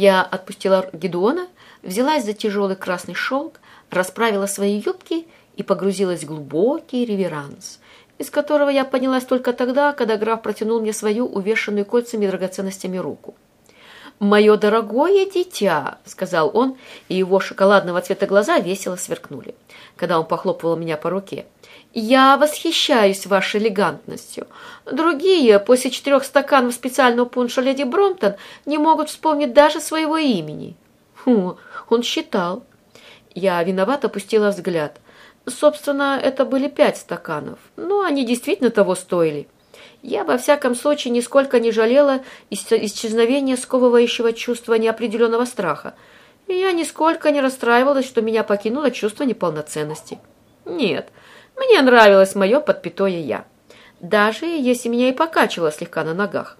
Я отпустила Гедеона, взялась за тяжелый красный шелк, расправила свои юбки и погрузилась в глубокий реверанс, из которого я поднялась только тогда, когда граф протянул мне свою увешанную кольцами и драгоценностями руку. «Мое дорогое дитя», — сказал он, и его шоколадного цвета глаза весело сверкнули, когда он похлопывал меня по руке. «Я восхищаюсь вашей элегантностью. Другие после четырех стаканов специального пунша леди Бромтон не могут вспомнить даже своего имени». Фу, он считал. Я виновато опустила взгляд. Собственно, это были пять стаканов, но они действительно того стоили. Я, во всяком случае, нисколько не жалела исчезновения сковывающего чувства неопределенного страха. И я нисколько не расстраивалась, что меня покинуло чувство неполноценности. Нет, мне нравилось мое подпятое «я». Даже если меня и покачивало слегка на ногах.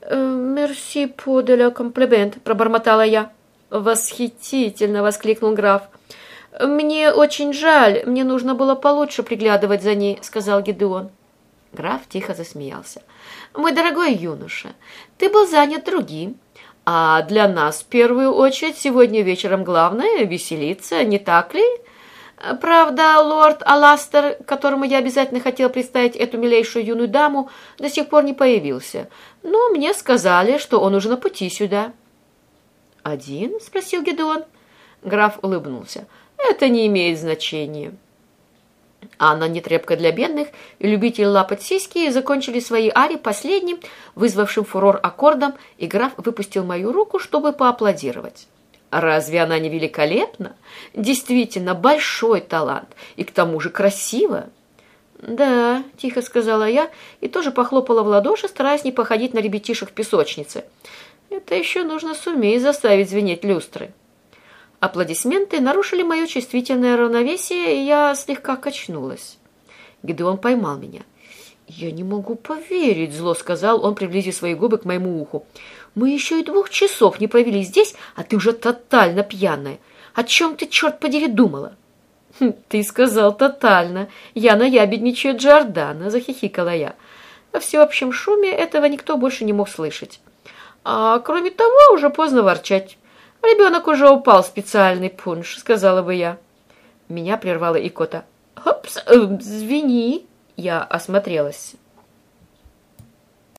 «Э, «Мерси по де комплимент», — пробормотала я. «Восхитительно!» — воскликнул граф. «Мне очень жаль, мне нужно было получше приглядывать за ней», — сказал Гедеон. Граф тихо засмеялся. «Мой дорогой юноша, ты был занят другим, а для нас в первую очередь сегодня вечером главное — веселиться, не так ли?» Правда, лорд Аластер, которому я обязательно хотел представить эту милейшую юную даму, до сих пор не появился. Но мне сказали, что он уже на пути сюда. «Один?» — спросил Гедеон. Граф улыбнулся. «Это не имеет значения». Анна, нетрепка для бедных, и любитель лапать сиськи закончили свои ари последним, вызвавшим фурор аккордом, и граф выпустил мою руку, чтобы поаплодировать. Разве она не великолепна? Действительно, большой талант, и к тому же красиво. «Да», — тихо сказала я, и тоже похлопала в ладоши, стараясь не походить на ребятишек в песочнице. «Это еще нужно суметь заставить звенеть люстры». Аплодисменты нарушили мое чувствительное равновесие, и я слегка качнулась. Гидеон поймал меня. «Я не могу поверить», — зло сказал он, приблизив свои губы к моему уху. «Мы еще и двух часов не провели здесь, а ты уже тотально пьяная. О чем ты, черт подери, думала?» «Хм, «Ты сказал тотально. Я наябедничаю Джордана», — захихикала я. Во всеобщем шуме этого никто больше не мог слышать. А кроме того, уже поздно ворчать. Ребенок уже упал в специальный пунш, сказала бы я. Меня прервала икота. «Хопс, э, извини!» Я осмотрелась.